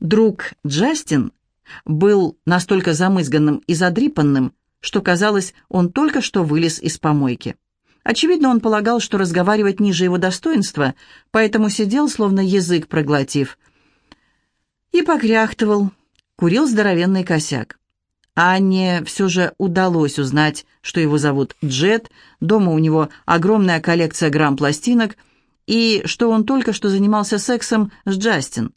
Друг Джастин был настолько замызганным и задрипанным, что казалось, он только что вылез из помойки. Очевидно, он полагал, что разговаривать ниже его достоинства, поэтому сидел, словно язык проглотив, и покряхтывал, курил здоровенный косяк. Анне все же удалось узнать, что его зовут Джет, дома у него огромная коллекция грамм-пластинок, и что он только что занимался сексом с Джастин.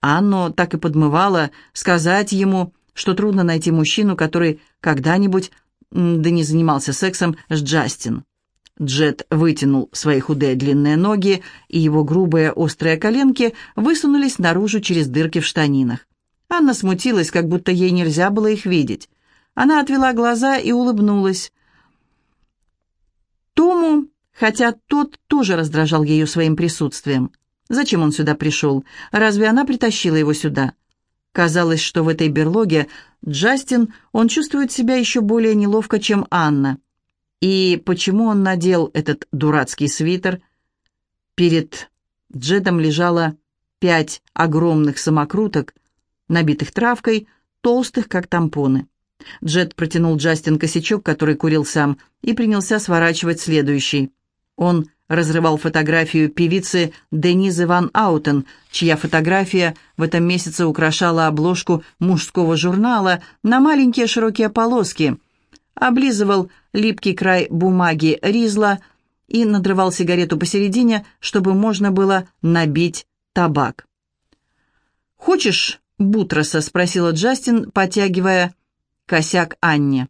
Анну так и подмывало сказать ему, что трудно найти мужчину, который когда-нибудь, да не занимался сексом с Джастин. Джет вытянул свои худые длинные ноги, и его грубые острые коленки высунулись наружу через дырки в штанинах. Анна смутилась, как будто ей нельзя было их видеть. Она отвела глаза и улыбнулась. Тому, хотя тот тоже раздражал ее своим присутствием. Зачем он сюда пришел? Разве она притащила его сюда? Казалось, что в этой берлоге Джастин, он чувствует себя еще более неловко, чем Анна. И почему он надел этот дурацкий свитер? Перед Джетом лежало пять огромных самокруток, набитых травкой, толстых, как тампоны. Джет протянул Джастин косячок, который курил сам, и принялся сворачивать следующий. Он разрывал фотографию певицы Денизы Ван Аутен, чья фотография в этом месяце украшала обложку мужского журнала на маленькие широкие полоски, облизывал липкий край бумаги Ризла и надрывал сигарету посередине, чтобы можно было набить табак. «Хочешь Бутроса?» — спросила Джастин, потягивая косяк Анне.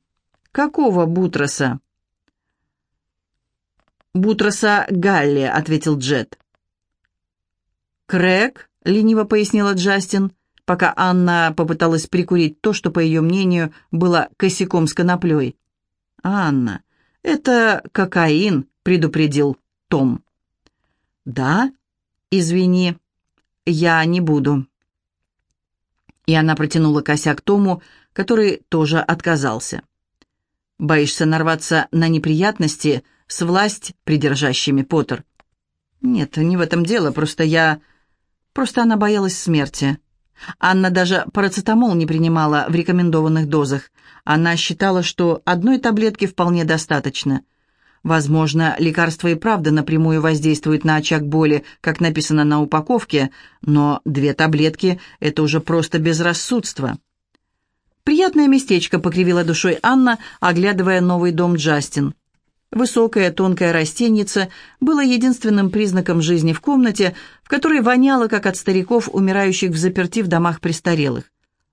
«Какого Бутроса?» «Бутроса Галли», — ответил Джет. «Крэг», — лениво пояснила Джастин, пока Анна попыталась прикурить то, что, по ее мнению, было косяком с коноплей. «Анна, это кокаин», — предупредил Том. «Да? Извини, я не буду» и она протянула косяк Тому, который тоже отказался. «Боишься нарваться на неприятности с власть придержащими, Поттер?» «Нет, не в этом дело, просто я...» Просто она боялась смерти. Анна даже парацетамол не принимала в рекомендованных дозах. Она считала, что одной таблетки вполне достаточно. Возможно, лекарство и правда напрямую воздействует на очаг боли, как написано на упаковке, но две таблетки – это уже просто безрассудство. «Приятное местечко», — покривила душой Анна, оглядывая новый дом Джастин. Высокая тонкая растеница было единственным признаком жизни в комнате, в которой воняло, как от стариков, умирающих в заперти в домах престарелых.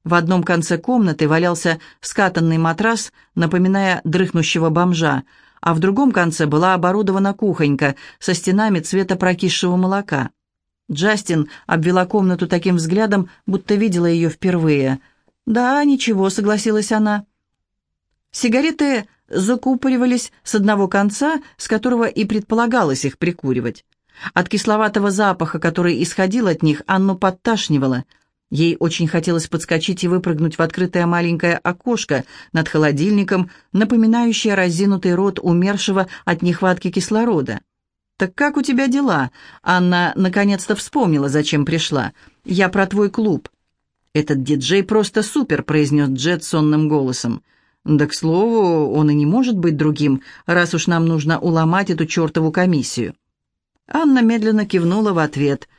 В одном конце комнаты валялся скатанный матрас, напоминая дрыхнущего бомжа, а в другом конце была оборудована кухонька со стенами цвета прокисшего молока. Джастин обвела комнату таким взглядом, будто видела ее впервые. «Да, ничего», — согласилась она. Сигареты закупоривались с одного конца, с которого и предполагалось их прикуривать. От кисловатого запаха, который исходил от них, Анну подташнивало — Ей очень хотелось подскочить и выпрыгнуть в открытое маленькое окошко над холодильником, напоминающее разинутый рот умершего от нехватки кислорода. «Так как у тебя дела?» Анна наконец-то вспомнила, зачем пришла. «Я про твой клуб». «Этот диджей просто супер», — произнес Джет сонным голосом. «Да, к слову, он и не может быть другим, раз уж нам нужно уломать эту чертову комиссию». Анна медленно кивнула в ответ —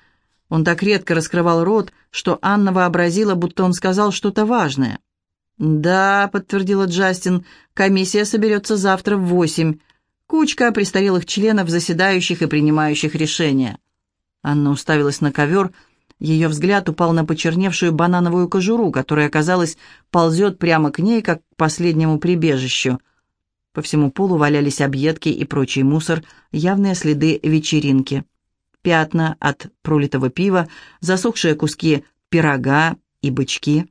он так редко раскрывал рот, что Анна вообразила, будто он сказал что-то важное. «Да», — подтвердила Джастин, — «комиссия соберется завтра в восемь. Кучка престарелых членов, заседающих и принимающих решения». Анна уставилась на ковер. Ее взгляд упал на почерневшую банановую кожуру, которая, казалось, ползет прямо к ней, как к последнему прибежищу. По всему полу валялись объедки и прочий мусор, явные следы вечеринки пятна от пролитого пива, засохшие куски пирога и бычки.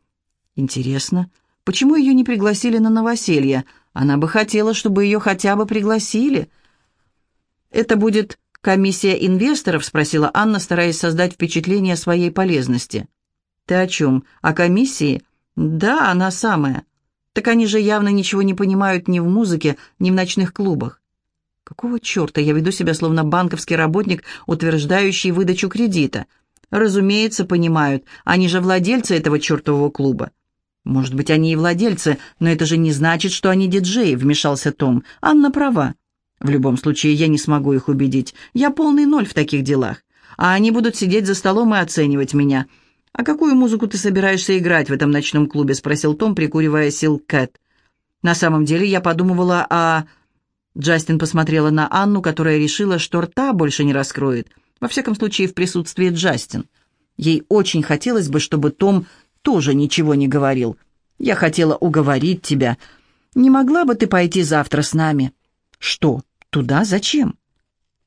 Интересно, почему ее не пригласили на новоселье? Она бы хотела, чтобы ее хотя бы пригласили. «Это будет комиссия инвесторов?» — спросила Анна, стараясь создать впечатление своей полезности. «Ты о чем? О комиссии?» «Да, она самая. Так они же явно ничего не понимают ни в музыке, ни в ночных клубах. Какого черта я веду себя словно банковский работник, утверждающий выдачу кредита? «Разумеется, понимают. Они же владельцы этого чертового клуба». «Может быть, они и владельцы, но это же не значит, что они диджеи», — вмешался Том. «Анна права. В любом случае, я не смогу их убедить. Я полный ноль в таких делах. А они будут сидеть за столом и оценивать меня. «А какую музыку ты собираешься играть в этом ночном клубе?» — спросил Том, прикуривая Сил Кэт. «На самом деле я подумывала о...» Джастин посмотрела на Анну, которая решила, что рта больше не раскроет. Во всяком случае, в присутствии Джастин. Ей очень хотелось бы, чтобы Том тоже ничего не говорил. «Я хотела уговорить тебя. Не могла бы ты пойти завтра с нами?» «Что? Туда? Зачем?»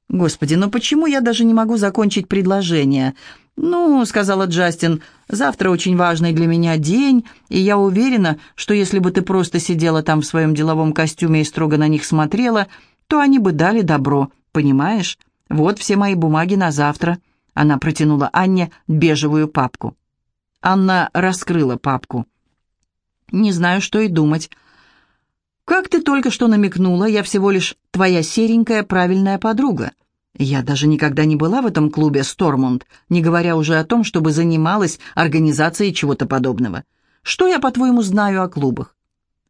«Господи, ну почему я даже не могу закончить предложение?» «Ну, — сказала Джастин, — завтра очень важный для меня день, и я уверена, что если бы ты просто сидела там в своем деловом костюме и строго на них смотрела, то они бы дали добро, понимаешь? Вот все мои бумаги на завтра». Она протянула Анне бежевую папку. Анна раскрыла папку. «Не знаю, что и думать. Как ты только что намекнула, я всего лишь твоя серенькая правильная подруга. Я даже никогда не была в этом клубе «Стормунд», не говоря уже о том, чтобы занималась организацией чего-то подобного. Что я, по-твоему, знаю о клубах?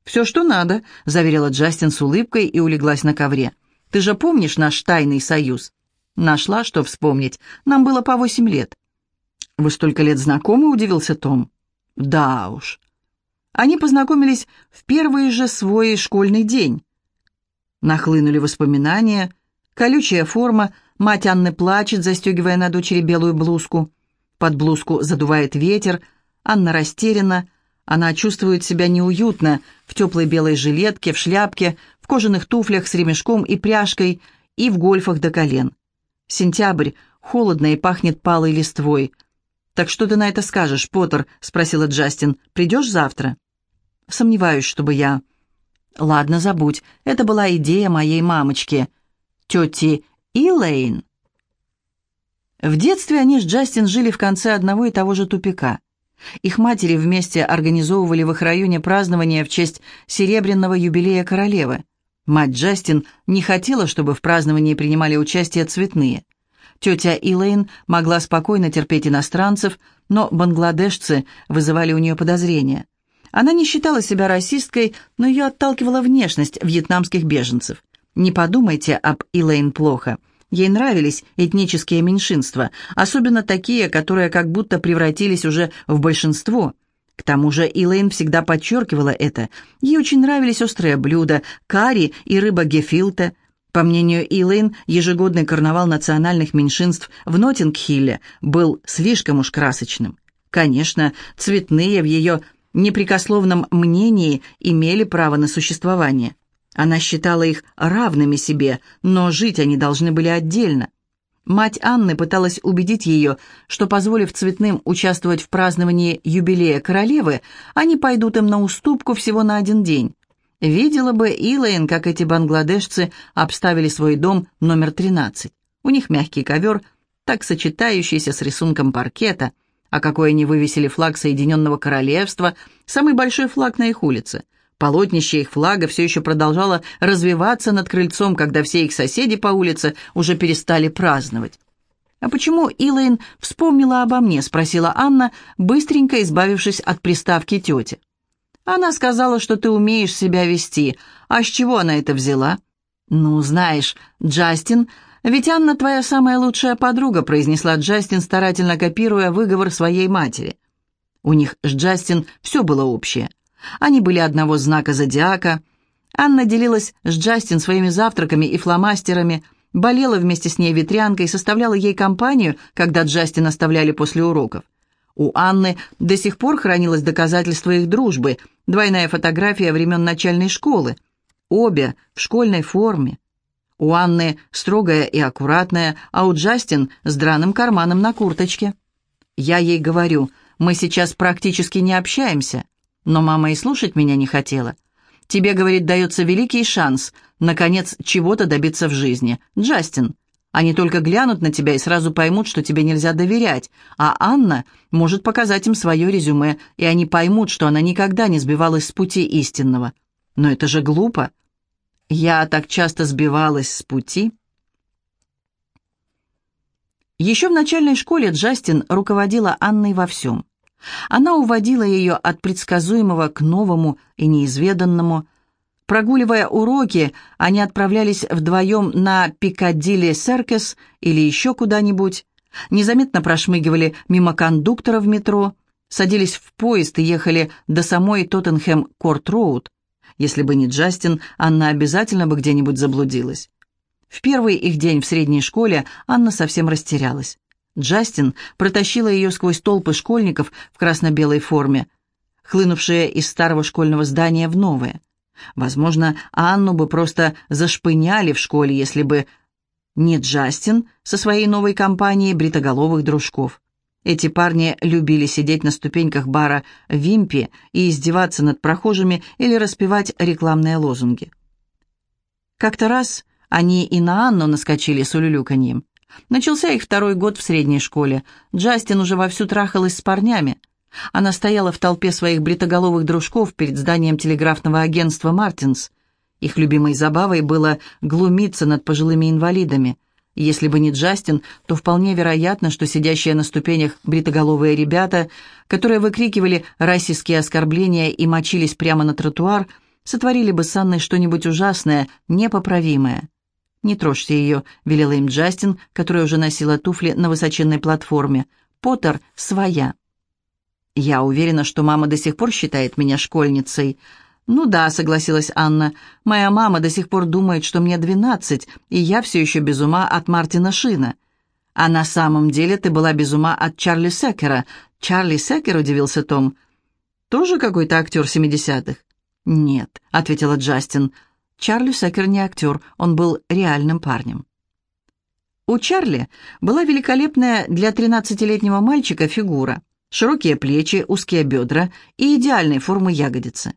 «Все, что надо», — заверила Джастин с улыбкой и улеглась на ковре. «Ты же помнишь наш тайный союз?» «Нашла, что вспомнить. Нам было по восемь лет». «Вы столько лет знакомы?» — удивился Том. «Да уж. Они познакомились в первый же свой школьный день. Нахлынули воспоминания, колючая форма, мать Анны плачет, застегивая на дочери белую блузку. Под блузку задувает ветер, Анна растеряна, она чувствует себя неуютно в теплой белой жилетке, в шляпке, в кожаных туфлях с ремешком и пряжкой и в гольфах до колен. Сентябрь, холодно и пахнет палой листвой – «Так что ты на это скажешь, Поттер?» — спросила Джастин. «Придешь завтра?» «Сомневаюсь, чтобы я...» «Ладно, забудь. Это была идея моей мамочки. Тети Илэйн». В детстве они с Джастин жили в конце одного и того же тупика. Их матери вместе организовывали в их районе празднование в честь серебряного юбилея королевы. Мать Джастин не хотела, чтобы в праздновании принимали участие цветные. Тетя Илэйн могла спокойно терпеть иностранцев, но бангладешцы вызывали у нее подозрения. Она не считала себя расисткой, но ее отталкивала внешность вьетнамских беженцев. Не подумайте об Илэйн плохо. Ей нравились этнические меньшинства, особенно такие, которые как будто превратились уже в большинство. К тому же Илэйн всегда подчеркивала это. Ей очень нравились острые блюда, карри и рыба гефилте – по мнению Илэйн, ежегодный карнавал национальных меньшинств в Ноттингхилле был слишком уж красочным. Конечно, цветные в ее непрекословном мнении имели право на существование. Она считала их равными себе, но жить они должны были отдельно. Мать Анны пыталась убедить ее, что, позволив цветным участвовать в праздновании юбилея королевы, они пойдут им на уступку всего на один день. Видела бы Илэйн, как эти бангладешцы обставили свой дом номер 13. У них мягкий ковер, так сочетающийся с рисунком паркета, а какой они вывесили флаг Соединенного Королевства, самый большой флаг на их улице. Полотнище их флага все еще продолжало развиваться над крыльцом, когда все их соседи по улице уже перестали праздновать. «А почему Илэйн вспомнила обо мне?» — спросила Анна, быстренько избавившись от приставки тети. Она сказала, что ты умеешь себя вести. А с чего она это взяла? Ну, знаешь, Джастин, ведь Анна твоя самая лучшая подруга, произнесла Джастин, старательно копируя выговор своей матери. У них с Джастин все было общее. Они были одного знака зодиака. Анна делилась с Джастин своими завтраками и фломастерами, болела вместе с ней ветрянкой, составляла ей компанию, когда Джастин оставляли после уроков. У Анны до сих пор хранилось доказательство их дружбы, двойная фотография времен начальной школы. Обе в школьной форме. У Анны строгая и аккуратная, а у Джастин с драным карманом на курточке. Я ей говорю, мы сейчас практически не общаемся, но мама и слушать меня не хотела. Тебе, говорит, дается великий шанс, наконец, чего-то добиться в жизни. Джастин, они только глянут на тебя и сразу поймут, что тебе нельзя доверять, а Анна может показать им свое резюме, и они поймут, что она никогда не сбивалась с пути истинного. Но это же глупо. Я так часто сбивалась с пути. Еще в начальной школе Джастин руководила Анной во всем. Она уводила ее от предсказуемого к новому и неизведанному. Прогуливая уроки, они отправлялись вдвоем на Пикадилли Серкес или еще куда-нибудь, незаметно прошмыгивали мимо кондуктора в метро, садились в поезд и ехали до самой Тоттенхэм-Корт-Роуд. Если бы не Джастин, Анна обязательно бы где-нибудь заблудилась. В первый их день в средней школе Анна совсем растерялась. Джастин протащила ее сквозь толпы школьников в красно-белой форме, хлынувшие из старого школьного здания в новое. Возможно, Анну бы просто зашпыняли в школе, если бы не Джастин со своей новой компанией бритоголовых дружков. Эти парни любили сидеть на ступеньках бара «Вимпи» и издеваться над прохожими или распевать рекламные лозунги. Как-то раз они и на Анну наскочили с улюлюканьем. Начался их второй год в средней школе. Джастин уже вовсю трахалась с парнями. Она стояла в толпе своих бритоголовых дружков перед зданием телеграфного агентства «Мартинс». Их любимой забавой было глумиться над пожилыми инвалидами. Если бы не Джастин, то вполне вероятно, что сидящие на ступенях бритоголовые ребята, которые выкрикивали расистские оскорбления и мочились прямо на тротуар, сотворили бы с Анной что-нибудь ужасное, непоправимое. «Не трожьте ее», — велела им Джастин, которая уже носила туфли на высоченной платформе. «Поттер своя». «Я уверена, что мама до сих пор считает меня школьницей». «Ну да», — согласилась Анна. «Моя мама до сих пор думает, что мне двенадцать, и я все еще без ума от Мартина Шина». «А на самом деле ты была без ума от Чарли Секера». «Чарли Секер?» — удивился Том. «Тоже какой-то актер семидесятых?» «Нет», — ответила Джастин. Чарли Секер не актер, он был реальным парнем. У Чарли была великолепная для 13-летнего мальчика фигура, широкие плечи, узкие бедра и идеальной формы ягодицы.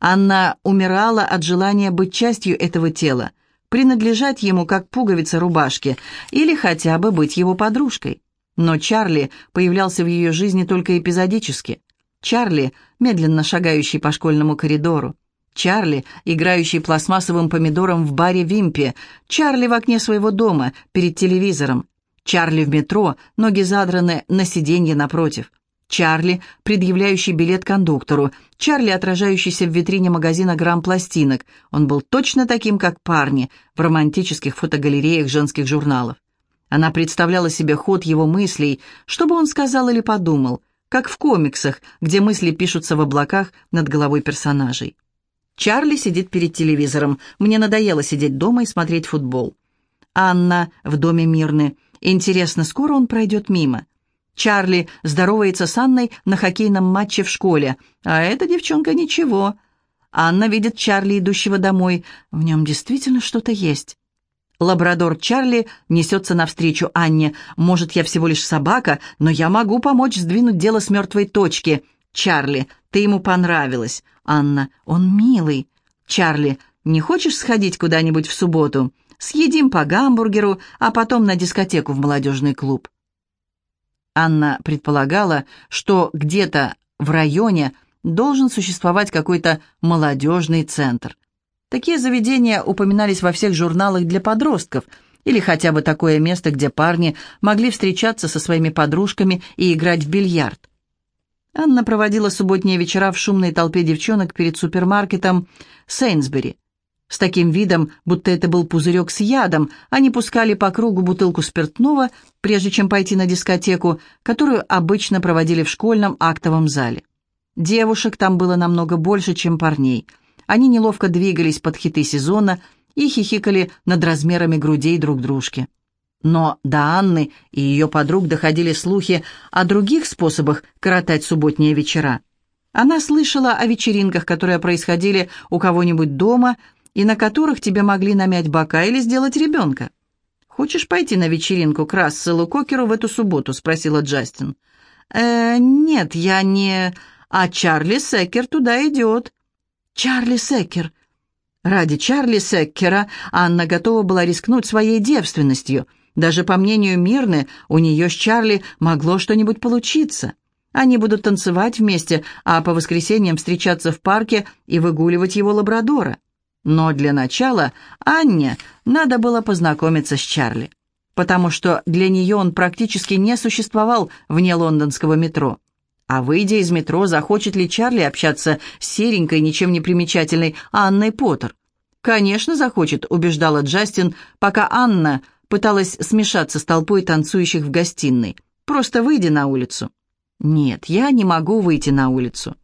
Анна умирала от желания быть частью этого тела, принадлежать ему как пуговица рубашки или хотя бы быть его подружкой. Но Чарли появлялся в ее жизни только эпизодически. Чарли, медленно шагающий по школьному коридору. Чарли, играющий пластмассовым помидором в баре Вимпи, Чарли в окне своего дома, перед телевизором, Чарли в метро, ноги задраны на сиденье напротив, Чарли, предъявляющий билет кондуктору, Чарли, отражающийся в витрине магазина грамм пластинок. Он был точно таким, как парни в романтических фотогалереях женских журналов. Она представляла себе ход его мыслей, что бы он сказал или подумал, как в комиксах, где мысли пишутся в облаках над головой персонажей. Чарли сидит перед телевизором. Мне надоело сидеть дома и смотреть футбол. Анна в доме Мирны. Интересно, скоро он пройдет мимо. Чарли здоровается с Анной на хоккейном матче в школе. А эта девчонка ничего. Анна видит Чарли, идущего домой. В нем действительно что-то есть. Лабрадор Чарли несется навстречу Анне. «Может, я всего лишь собака, но я могу помочь сдвинуть дело с мертвой точки». «Чарли, ты ему понравилась». «Анна, он милый». «Чарли, не хочешь сходить куда-нибудь в субботу? Съедим по гамбургеру, а потом на дискотеку в молодежный клуб». Анна предполагала, что где-то в районе должен существовать какой-то молодежный центр. Такие заведения упоминались во всех журналах для подростков или хотя бы такое место, где парни могли встречаться со своими подружками и играть в бильярд. Анна проводила субботние вечера в шумной толпе девчонок перед супермаркетом Сейнсбери. С таким видом, будто это был пузырек с ядом, они пускали по кругу бутылку спиртного, прежде чем пойти на дискотеку, которую обычно проводили в школьном актовом зале. Девушек там было намного больше, чем парней. Они неловко двигались под хиты сезона и хихикали над размерами грудей друг дружки. Но до Анны и ее подруг доходили слухи о других способах коротать субботние вечера. Она слышала о вечеринках, которые происходили у кого-нибудь дома и на которых тебе могли намять бока или сделать ребенка. «Хочешь пойти на вечеринку к Расселу Кокеру в эту субботу?» — спросила Джастин. «Э, нет, я не... А Чарли Секер туда идет». «Чарли Секер». Ради Чарли Секкера Анна готова была рискнуть своей девственностью — даже по мнению Мирны, у нее с Чарли могло что-нибудь получиться. Они будут танцевать вместе, а по воскресеньям встречаться в парке и выгуливать его лабрадора. Но для начала Анне надо было познакомиться с Чарли. потому что для нее он практически не существовал вне лондонского метро. А выйдя из метро, захочет ли Чарли общаться с серенькой, ничем не примечательной Анной Поттер? «Конечно, захочет», — убеждала Джастин, пока Анна пыталась смешаться с толпой танцующих в гостиной. «Просто выйди на улицу». «Нет, я не могу выйти на улицу».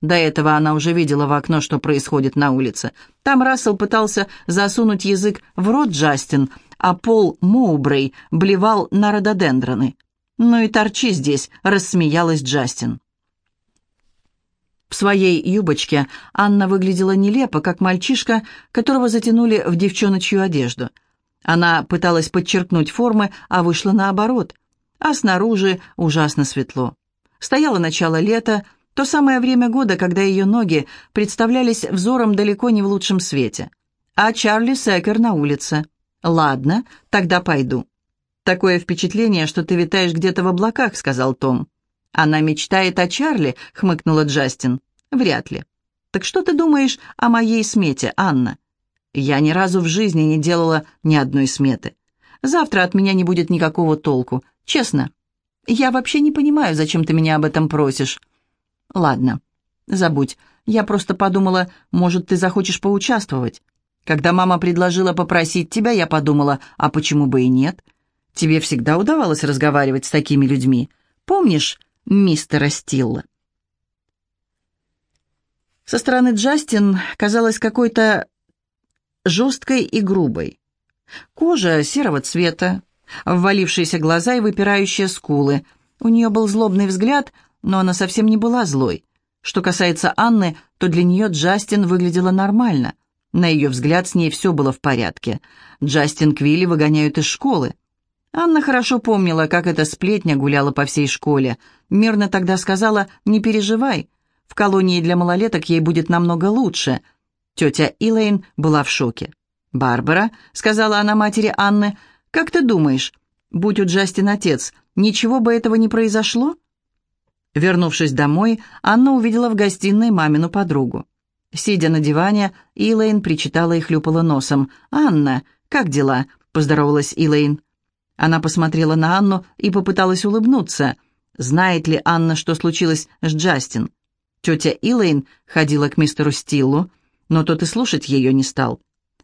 До этого она уже видела в окно, что происходит на улице. Там Рассел пытался засунуть язык в рот Джастин, а Пол Моубрей блевал на рододендроны. «Ну и торчи здесь», — рассмеялась Джастин. В своей юбочке Анна выглядела нелепо, как мальчишка, которого затянули в девчоночью одежду. Она пыталась подчеркнуть формы, а вышла наоборот. А снаружи ужасно светло. Стояло начало лета, то самое время года, когда ее ноги представлялись взором далеко не в лучшем свете. А Чарли Секер на улице. «Ладно, тогда пойду». «Такое впечатление, что ты витаешь где-то в облаках», — сказал Том. «Она мечтает о Чарли», — хмыкнула Джастин. «Вряд ли». «Так что ты думаешь о моей смете, Анна?» «Я ни разу в жизни не делала ни одной сметы. Завтра от меня не будет никакого толку, честно. Я вообще не понимаю, зачем ты меня об этом просишь. Ладно, забудь. Я просто подумала, может, ты захочешь поучаствовать. Когда мама предложила попросить тебя, я подумала, а почему бы и нет? Тебе всегда удавалось разговаривать с такими людьми. Помнишь мистера Стилла? Со стороны Джастин казалась какой-то жесткой и грубой. Кожа серого цвета, ввалившиеся глаза и выпирающие скулы. У нее был злобный взгляд, но она совсем не была злой. Что касается Анны, то для нее Джастин выглядела нормально. На ее взгляд с ней все было в порядке. Джастин Квилли выгоняют из школы. Анна хорошо помнила, как эта сплетня гуляла по всей школе. Мирно тогда сказала «Не переживай, в колонии для малолеток ей будет намного лучше». Тетя Илэйн была в шоке. «Барбара», — сказала она матери Анны, — «как ты думаешь, будь у Джастин отец, ничего бы этого не произошло?» Вернувшись домой, Анна увидела в гостиной мамину подругу. Сидя на диване, Илэйн причитала и хлюпала носом. «Анна, как дела?» — поздоровалась Илэйн. Она посмотрела на Анну и попыталась улыбнуться. Знает ли Анна, что случилось с Джастин? Тетя Илэйн ходила к мистеру Стиллу, но тот и слушать ее не стал.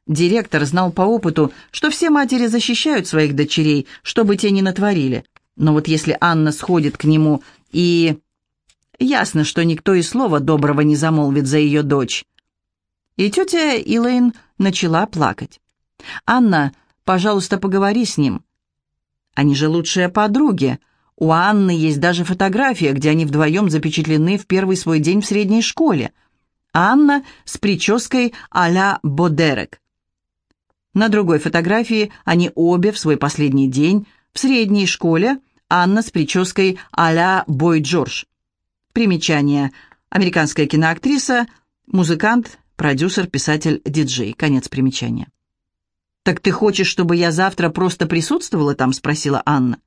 Директор знал по опыту, что все матери защищают своих дочерей, чтобы те не натворили. Но вот если Анна сходит к нему и... Ясно, что никто и слова доброго не замолвит за ее дочь. И тетя Илэйн начала плакать. «Анна, пожалуйста, поговори с ним». Они же лучшие подруги. У Анны есть даже фотография, где они вдвоем запечатлены в первый свой день в средней школе. Анна с прической а-ля Бодерек. На другой фотографии они обе в свой последний день в средней школе – Анна с прической а-ля Бой Джордж. Примечание. Американская киноактриса, музыкант, продюсер, писатель, диджей. Конец примечания. «Так ты хочешь, чтобы я завтра просто присутствовала там?» — спросила Анна.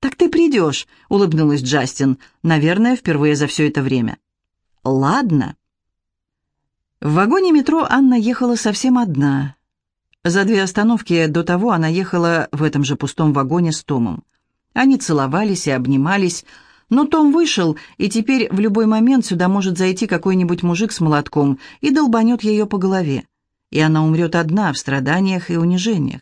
«Так ты придешь», — улыбнулась Джастин, наверное, впервые за все это время. «Ладно». В вагоне метро Анна ехала совсем одна. За две остановки до того она ехала в этом же пустом вагоне с Томом. Они целовались и обнимались, но Том вышел, и теперь в любой момент сюда может зайти какой-нибудь мужик с молотком и долбанет ее по голове. И она умрет одна в страданиях и унижениях.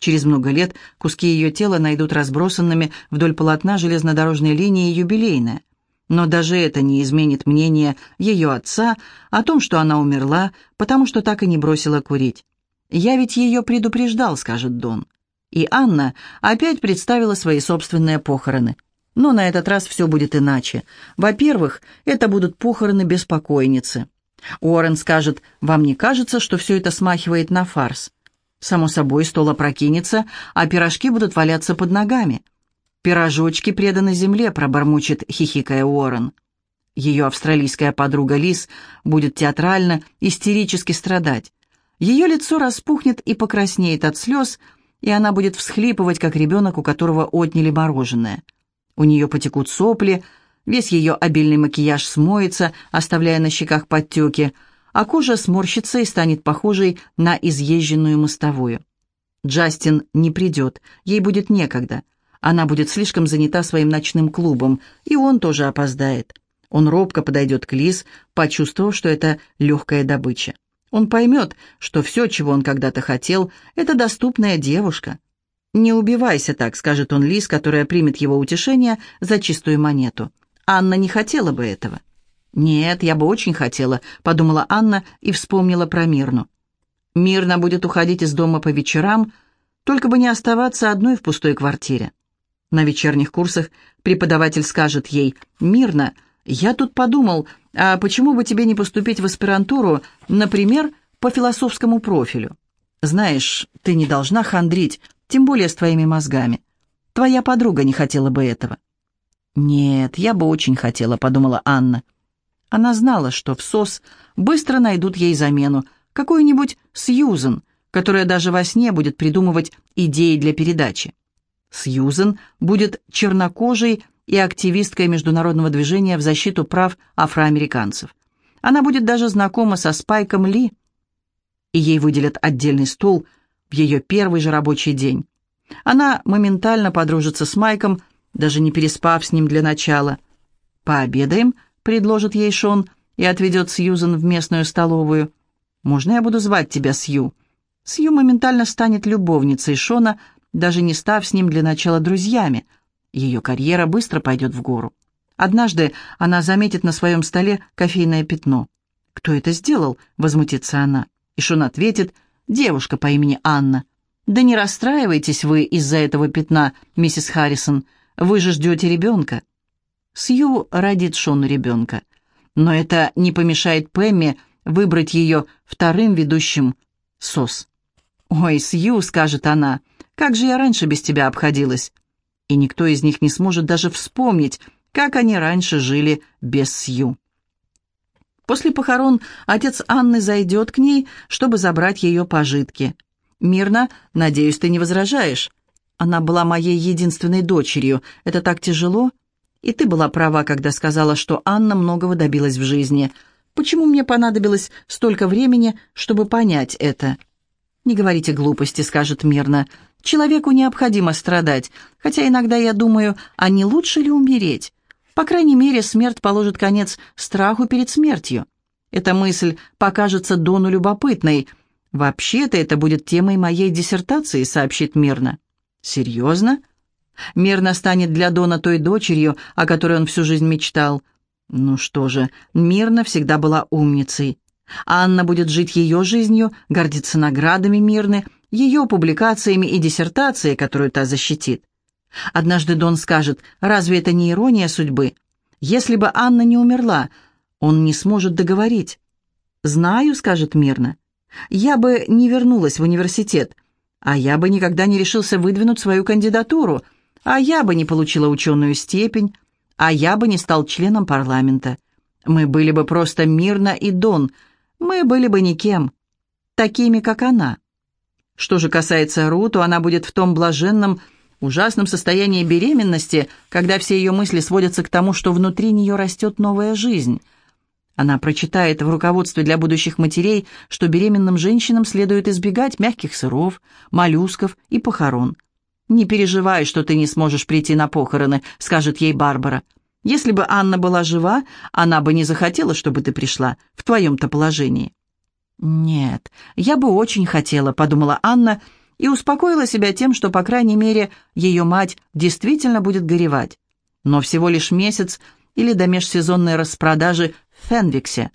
Через много лет куски ее тела найдут разбросанными вдоль полотна железнодорожной линии юбилейная. Но даже это не изменит мнение ее отца о том, что она умерла, потому что так и не бросила курить. «Я ведь ее предупреждал», — скажет Дон. И Анна опять представила свои собственные похороны. Но на этот раз все будет иначе. Во-первых, это будут похороны беспокойницы. Уоррен скажет, «Вам не кажется, что все это смахивает на фарс?» Само собой, стол опрокинется, а пирожки будут валяться под ногами. «Пирожочки преданы земле», — пробормочет, хихикая Уоррен. Ее австралийская подруга Лис будет театрально, истерически страдать. Ее лицо распухнет и покраснеет от слез, — и она будет всхлипывать, как ребенок, у которого отняли мороженое. У нее потекут сопли, весь ее обильный макияж смоется, оставляя на щеках подтеки, а кожа сморщится и станет похожей на изъезженную мостовую. Джастин не придет, ей будет некогда. Она будет слишком занята своим ночным клубом, и он тоже опоздает. Он робко подойдет к Лиз, почувствовав, что это легкая добыча. Он поймет, что все, чего он когда-то хотел, это доступная девушка. «Не убивайся так», — скажет он Лиз, которая примет его утешение за чистую монету. Анна не хотела бы этого. «Нет, я бы очень хотела», — подумала Анна и вспомнила про Мирну. Мирна будет уходить из дома по вечерам, только бы не оставаться одной в пустой квартире. На вечерних курсах преподаватель скажет ей «Мирна, я тут подумал, а почему бы тебе не поступить в аспирантуру, например, по философскому профилю? Знаешь, ты не должна хандрить, тем более с твоими мозгами. Твоя подруга не хотела бы этого». «Нет, я бы очень хотела», — подумала Анна. Она знала, что в СОС быстро найдут ей замену, какую-нибудь Сьюзен, которая даже во сне будет придумывать идеи для передачи. Сьюзен будет чернокожей и активисткой международного движения в защиту прав афроамериканцев. Она будет даже знакома со Спайком Ли, и ей выделят отдельный стол в ее первый же рабочий день. Она моментально подружится с Майком, даже не переспав с ним для начала. «Пообедаем», — предложит ей Шон и отведет Сьюзен в местную столовую. «Можно я буду звать тебя Сью?» Сью моментально станет любовницей Шона, даже не став с ним для начала друзьями. Ее карьера быстро пойдет в гору. Однажды она заметит на своем столе кофейное пятно. «Кто это сделал?» — возмутится она. И Шон ответит, «Девушка по имени Анна». «Да не расстраивайтесь вы из-за этого пятна, миссис Харрисон. Вы же ждете ребенка». Сью родит Шону ребенка. Но это не помешает Пэмми выбрать ее вторым ведущим СОС. «Ой, Сью», — скажет она, — «как же я раньше без тебя обходилась?» И никто из них не сможет даже вспомнить, как они раньше жили без Сью. После похорон отец Анны зайдет к ней, чтобы забрать ее пожитки. «Мирно, надеюсь, ты не возражаешь?» Она была моей единственной дочерью. Это так тяжело. И ты была права, когда сказала, что Анна многого добилась в жизни. Почему мне понадобилось столько времени, чтобы понять это? Не говорите глупости, скажет мирно. Человеку необходимо страдать, хотя иногда я думаю, а не лучше ли умереть? По крайней мере, смерть положит конец страху перед смертью. Эта мысль покажется Дону любопытной. Вообще-то это будет темой моей диссертации, сообщит мирно. «Серьезно?» Мирна станет для Дона той дочерью, о которой он всю жизнь мечтал. Ну что же, Мирна всегда была умницей. Анна будет жить ее жизнью, гордиться наградами Мирны, ее публикациями и диссертацией, которую та защитит. Однажды Дон скажет, разве это не ирония судьбы? Если бы Анна не умерла, он не сможет договорить. «Знаю», — скажет Мирна, — «я бы не вернулась в университет, а я бы никогда не решился выдвинуть свою кандидатуру, а я бы не получила ученую степень, а я бы не стал членом парламента. Мы были бы просто Мирна и Дон, мы были бы никем, такими, как она. Что же касается Ру, то она будет в том блаженном, ужасном состоянии беременности, когда все ее мысли сводятся к тому, что внутри нее растет новая жизнь — она прочитает в руководстве для будущих матерей, что беременным женщинам следует избегать мягких сыров, моллюсков и похорон. «Не переживай, что ты не сможешь прийти на похороны», — скажет ей Барбара. «Если бы Анна была жива, она бы не захотела, чтобы ты пришла в твоем-то положении». «Нет, я бы очень хотела», — подумала Анна, и успокоила себя тем, что, по крайней мере, ее мать действительно будет горевать. Но всего лишь месяц или до межсезонной распродажи в Фенвиксе.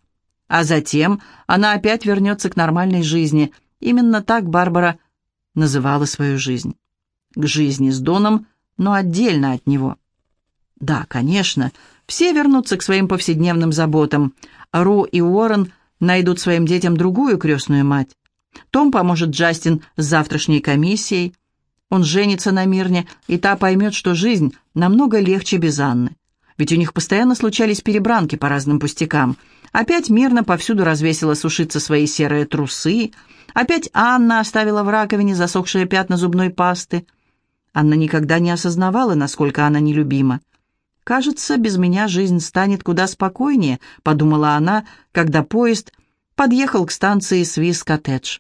А затем она опять вернется к нормальной жизни. Именно так Барбара называла свою жизнь. К жизни с Доном, но отдельно от него. Да, конечно, все вернутся к своим повседневным заботам. Ру и Уоррен найдут своим детям другую крестную мать. Том поможет Джастин с завтрашней комиссией. Он женится на Мирне, и та поймет, что жизнь намного легче без Анны. Ведь у них постоянно случались перебранки по разным пустякам. Опять мирно повсюду развесила сушиться свои серые трусы. Опять Анна оставила в раковине засохшие пятна зубной пасты. Анна никогда не осознавала, насколько она нелюбима. «Кажется, без меня жизнь станет куда спокойнее», — подумала она, когда поезд подъехал к станции Свис-Коттедж.